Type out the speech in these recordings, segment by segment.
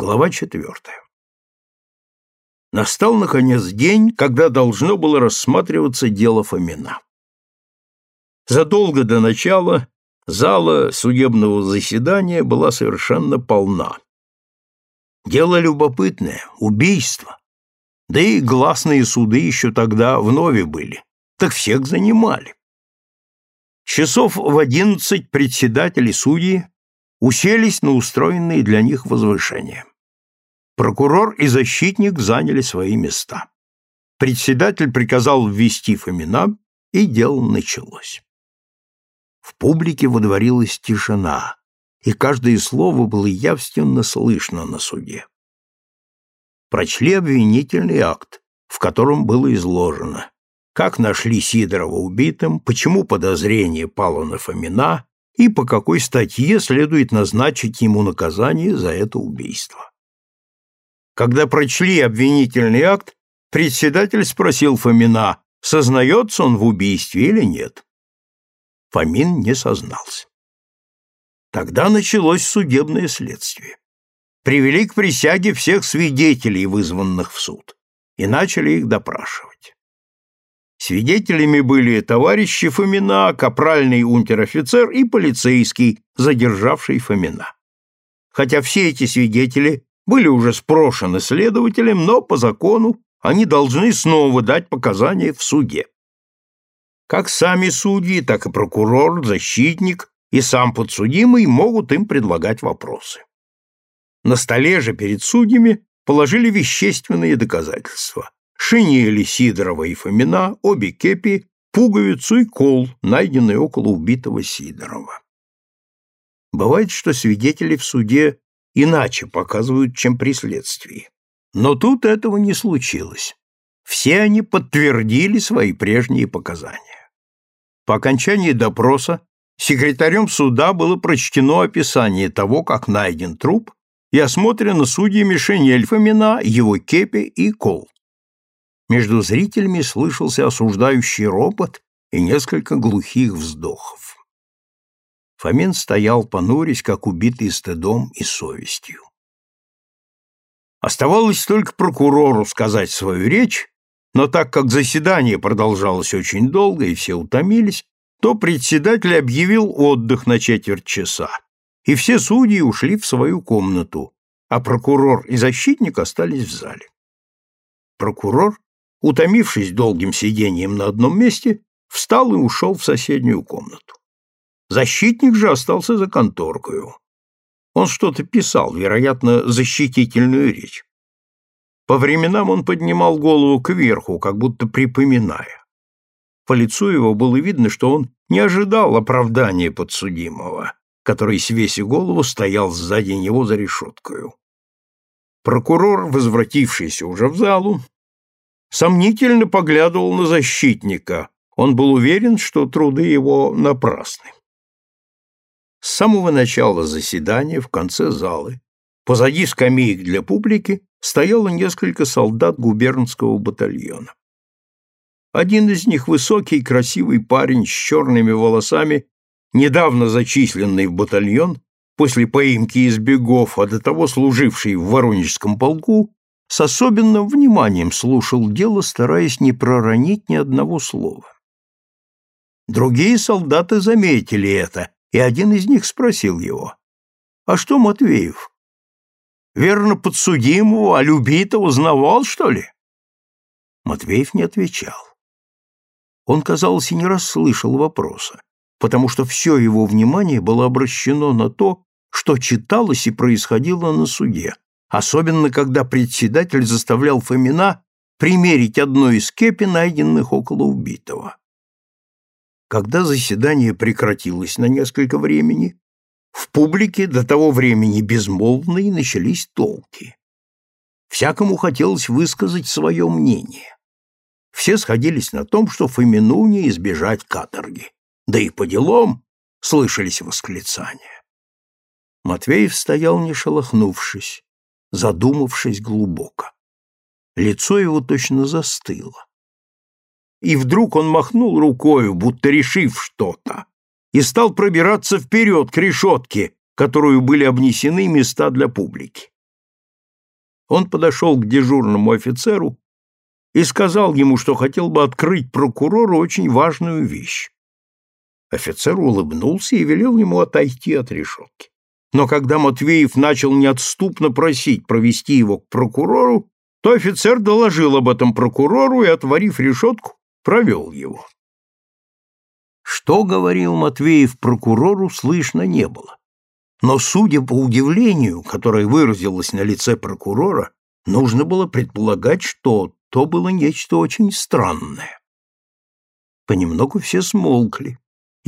Глава четвертая. Настал, наконец, день, когда должно было рассматриваться дело Фомина. Задолго до начала зала судебного заседания была совершенно полна. Дело любопытное, убийство. Да и гласные суды еще тогда вновь были, так всех занимали. Часов в одиннадцать председатели судьи уселись на устроенные для них возвышения. Прокурор и защитник заняли свои места. Председатель приказал ввести Фомина, и дело началось. В публике водворилась тишина, и каждое слово было явственно слышно на суде. Прочли обвинительный акт, в котором было изложено, как нашли Сидорова убитым, почему подозрение пало на Фомина и по какой статье следует назначить ему наказание за это убийство. Когда прочли обвинительный акт, председатель спросил Фомина, сознается он в убийстве или нет. Фомин не сознался. Тогда началось судебное следствие. Привели к присяге всех свидетелей, вызванных в суд, и начали их допрашивать. Свидетелями были товарищи Фомина, капральный унтер-офицер и полицейский, задержавший Фомина. Хотя все эти свидетели были уже спрошены следователем, но по закону они должны снова дать показания в суде. Как сами судьи, так и прокурор, защитник и сам подсудимый могут им предлагать вопросы. На столе же перед судьями положили вещественные доказательства шинели Сидорова и Фомина, обе кепи, пуговицу и кол, найденные около убитого Сидорова. Бывает, что свидетели в суде иначе показывают, чем при следствии. Но тут этого не случилось. Все они подтвердили свои прежние показания. По окончании допроса секретарем суда было прочтено описание того, как найден труп, и осмотрено судьями шинель Фомина, его кепи и кол. Между зрителями слышался осуждающий ропот и несколько глухих вздохов. Фомин стоял, понурясь, как убитый стыдом и совестью. Оставалось только прокурору сказать свою речь, но так как заседание продолжалось очень долго и все утомились, то председатель объявил отдых на четверть часа, и все судьи ушли в свою комнату, а прокурор и защитник остались в зале. Прокурор утомившись долгим сидением на одном месте, встал и ушел в соседнюю комнату. Защитник же остался за конторкою. Он что-то писал, вероятно, защитительную речь. По временам он поднимал голову кверху, как будто припоминая. По лицу его было видно, что он не ожидал оправдания подсудимого, который, свесив голову, стоял сзади него за решеткою. Прокурор, возвратившийся уже в залу, сомнительно поглядывал на защитника. Он был уверен, что труды его напрасны. С самого начала заседания в конце залы, позади скамеек для публики, стояло несколько солдат губернского батальона. Один из них, высокий, красивый парень с черными волосами, недавно зачисленный в батальон, после поимки из бегов, а до того служивший в Воронежском полку, с особенным вниманием слушал дело, стараясь не проронить ни одного слова. Другие солдаты заметили это, и один из них спросил его, «А что Матвеев? Верно, подсудимого, а любитого узнавал, что ли?» Матвеев не отвечал. Он, казалось, и не расслышал вопроса, потому что все его внимание было обращено на то, что читалось и происходило на суде, особенно когда председатель заставлял Фомина примерить одну из кепи, найденных около убитого. Когда заседание прекратилось на несколько времени, в публике до того времени безмолвные начались толки. Всякому хотелось высказать свое мнение. Все сходились на том, что Фомину не избежать каторги. Да и по делам слышались восклицания. Матвеев стоял не шелохнувшись, задумавшись глубоко. Лицо его точно застыло. И вдруг он махнул рукою, будто решив что-то, и стал пробираться вперед к решетке, которую были обнесены места для публики. Он подошел к дежурному офицеру и сказал ему, что хотел бы открыть прокурору очень важную вещь. Офицер улыбнулся и велел ему отойти от решетки. Но когда Матвеев начал неотступно просить провести его к прокурору, то офицер доложил об этом прокурору и, отворив решетку, провел его. Что говорил Матвеев прокурору, слышно не было. Но, судя по удивлению, которое выразилось на лице прокурора, нужно было предполагать, что то было нечто очень странное. Понемногу все смолкли,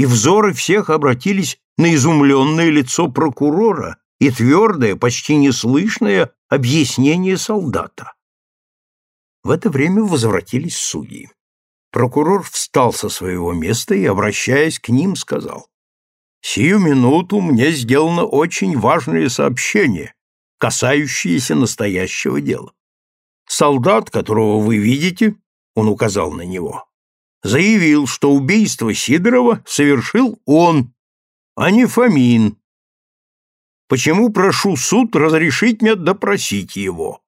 и взоры всех обратились на изумленное лицо прокурора и твердое, почти неслышное объяснение солдата. В это время возвратились судьи. Прокурор встал со своего места и, обращаясь к ним, сказал, «Сию минуту мне сделано очень важное сообщение, касающееся настоящего дела. Солдат, которого вы видите, он указал на него, заявил, что убийство Сидорова совершил он, а не Фомин. Почему прошу суд разрешить мне допросить его?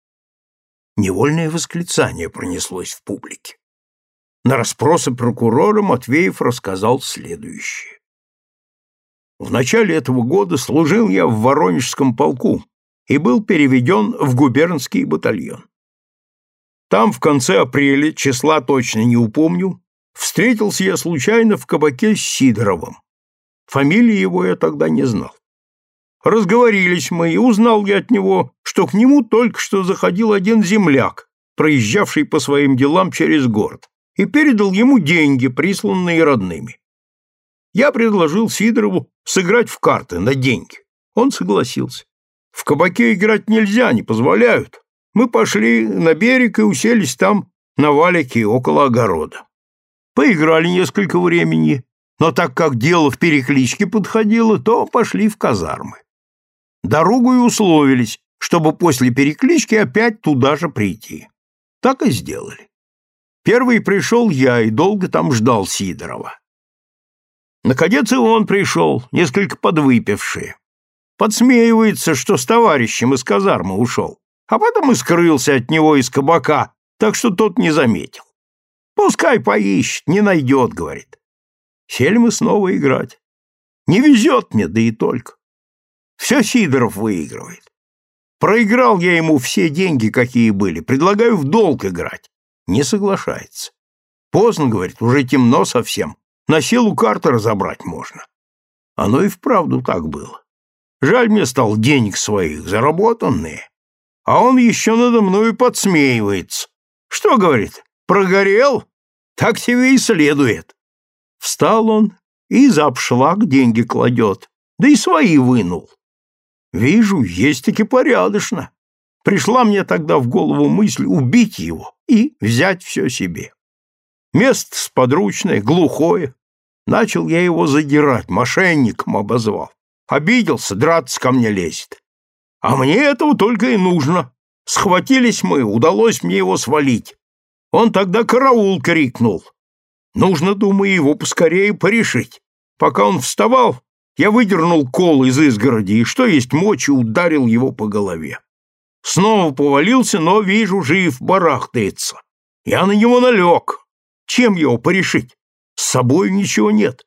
Невольное восклицание пронеслось в публике. На расспросы прокурора Матвеев рассказал следующее. В начале этого года служил я в Воронежском полку и был переведен в губернский батальон. Там в конце апреля, числа точно не упомню, встретился я случайно в кабаке с Сидоровым. Фамилии его я тогда не знал. Разговорились мы, и узнал я от него, что к нему только что заходил один земляк, проезжавший по своим делам через город, и передал ему деньги, присланные родными. Я предложил Сидорову сыграть в карты на деньги. Он согласился. В кабаке играть нельзя, не позволяют. Мы пошли на берег и уселись там на валике около огорода. Поиграли несколько времени, но так как дело в перекличке подходило, то пошли в казармы. Дорогу и условились, чтобы после переклички опять туда же прийти. Так и сделали. Первый пришел я и долго там ждал Сидорова. Наконец и он пришел, несколько подвыпивший. Подсмеивается, что с товарищем из казармы ушел, а потом и скрылся от него из кабака, так что тот не заметил. Пускай поищет, не найдет, говорит. Сели мы снова играть. Не везет мне, да и только. Все Сидоров выигрывает. Проиграл я ему все деньги, какие были. Предлагаю в долг играть. Не соглашается. Поздно, говорит, уже темно совсем. На силу карты разобрать можно. Оно и вправду так было. Жаль мне стал денег своих, заработанные. А он еще надо мною подсмеивается. Что, говорит, прогорел? Так тебе и следует. Встал он и за обшлаг деньги кладет, да и свои вынул. Вижу, есть-таки порядочно. Пришла мне тогда в голову мысль убить его и взять все себе. Место сподручное, глухое. Начал я его задирать, мошенником обозвал. Обиделся, драться ко мне лезет. А мне этого только и нужно. Схватились мы, удалось мне его свалить. Он тогда караул крикнул. Нужно, думаю, его поскорее порешить. Пока он вставал, я выдернул кол из изгороди и, что есть мочи, ударил его по голове. Снова повалился, но, вижу, жив, барахтается. Я на него налег. Чем его порешить? С собой ничего нет.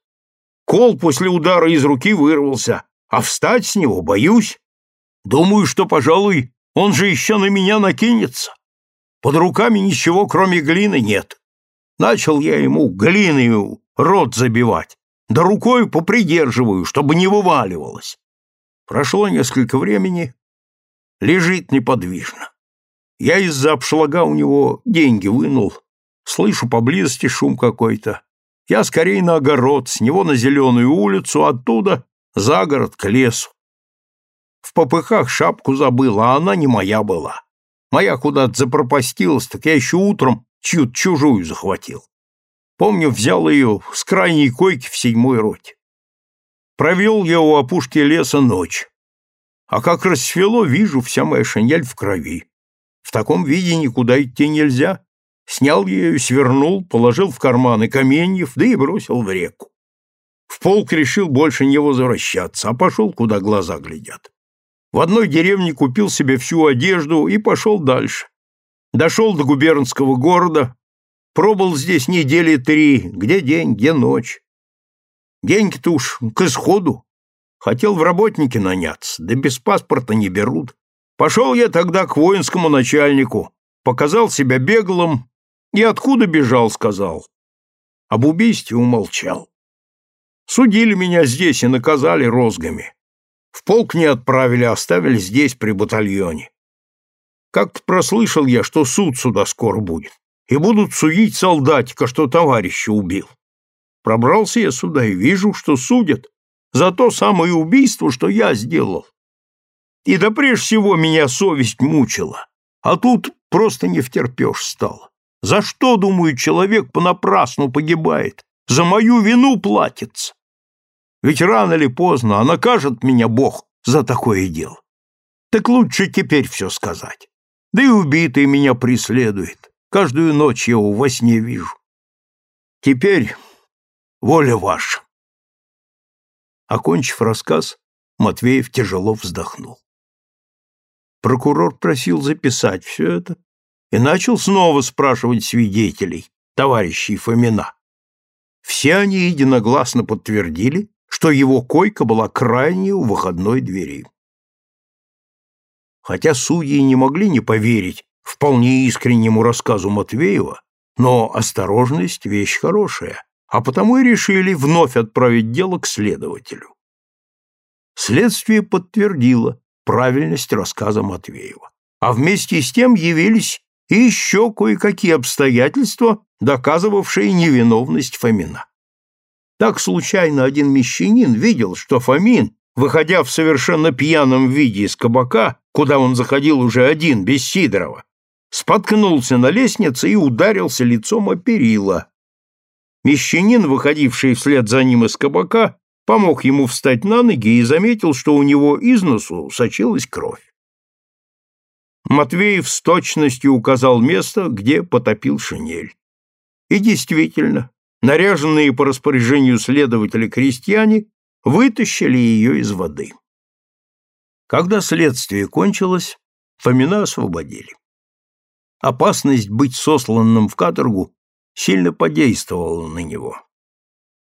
Кол после удара из руки вырвался, а встать с него боюсь. Думаю, что, пожалуй, он же еще на меня накинется. Под руками ничего, кроме глины, нет. Начал я ему глиной рот забивать, да рукой попридерживаю, чтобы не вываливалось. Прошло несколько времени, лежит неподвижно. Я из-за обшлага у него деньги вынул, слышу поблизости шум какой-то. Я скорее на огород, с него на зеленую улицу, оттуда за город к лесу. В попыхах шапку забыл, а она не моя была. Моя куда-то запропастилась, так я еще утром чью-то чужую захватил. Помню, взял ее с крайней койки в седьмой роте. Провел я у опушки леса ночь. А как рассвело, вижу, вся моя шинель в крови. В таком виде никуда идти нельзя. Снял ее, свернул, положил в карманы каменьев, да и бросил в реку. В полк решил больше не возвращаться, а пошел, куда глаза глядят. В одной деревне купил себе всю одежду и пошел дальше. Дошел до губернского города, пробыл здесь недели три, где день, где ночь. Деньги-то уж к исходу. Хотел в работники наняться, да без паспорта не берут. Пошел я тогда к воинскому начальнику, показал себя беглым и откуда бежал, сказал. Об убийстве умолчал. Судили меня здесь и наказали розгами. В полк не отправили, оставили здесь, при батальоне. Как-то прослышал я, что суд сюда скоро будет, и будут судить солдатика, что товарища убил. Пробрался я сюда и вижу, что судят за то самое убийство, что я сделал. И да прежде всего меня совесть мучила, а тут просто не втерпешь стало. За что, думаю, человек понапрасну погибает? За мою вину платится. Ведь рано или поздно, а накажет меня Бог за такое дело. Так лучше теперь все сказать. Да и убитый меня преследует. Каждую ночь я его во сне вижу. Теперь воля ваша. Окончив рассказ, Матвеев тяжело вздохнул. Прокурор просил записать все это и начал снова спрашивать свидетелей, товарищей Фомина. Все они единогласно подтвердили, что его койка была крайне у выходной двери. Хотя судьи не могли не поверить вполне искреннему рассказу Матвеева, но осторожность — вещь хорошая, а потому и решили вновь отправить дело к следователю. Следствие подтвердило правильность рассказа Матвеева, а вместе с тем явились и еще кое-какие обстоятельства, доказывавшие невиновность Фомина. Так случайно один мещанин видел, что Фомин, выходя в совершенно пьяном виде из кабака, куда он заходил уже один, без Сидорова, споткнулся на лестнице и ударился лицом о перила. Мещанин, выходивший вслед за ним из кабака, помог ему встать на ноги и заметил, что у него из носу сочилась кровь. Матвеев с точностью указал место, где потопил шинель. И действительно, наряженные по распоряжению следователя крестьяне вытащили ее из воды. Когда следствие кончилось, Фомина освободили. Опасность быть сосланным в каторгу сильно подействовала на него.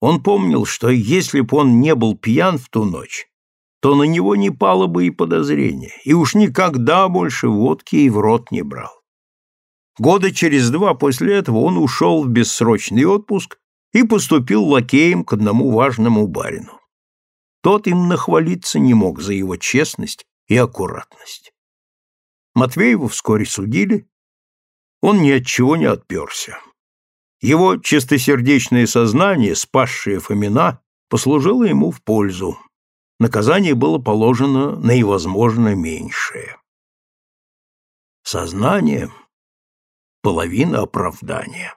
Он помнил, что если б он не был пьян в ту ночь, то на него не пало бы и подозрение, и уж никогда больше водки и в рот не брал. Года через два после этого он ушел в бессрочный отпуск и поступил лакеем к одному важному барину. Тот им нахвалиться не мог за его честность и аккуратность. Матвееву вскоре судили, он ни от чего не отперся. Его чистосердечное сознание, спасшее Фомина, послужило ему в пользу. Наказание было положено наивозможно меньшее. Сознание — половина оправдания.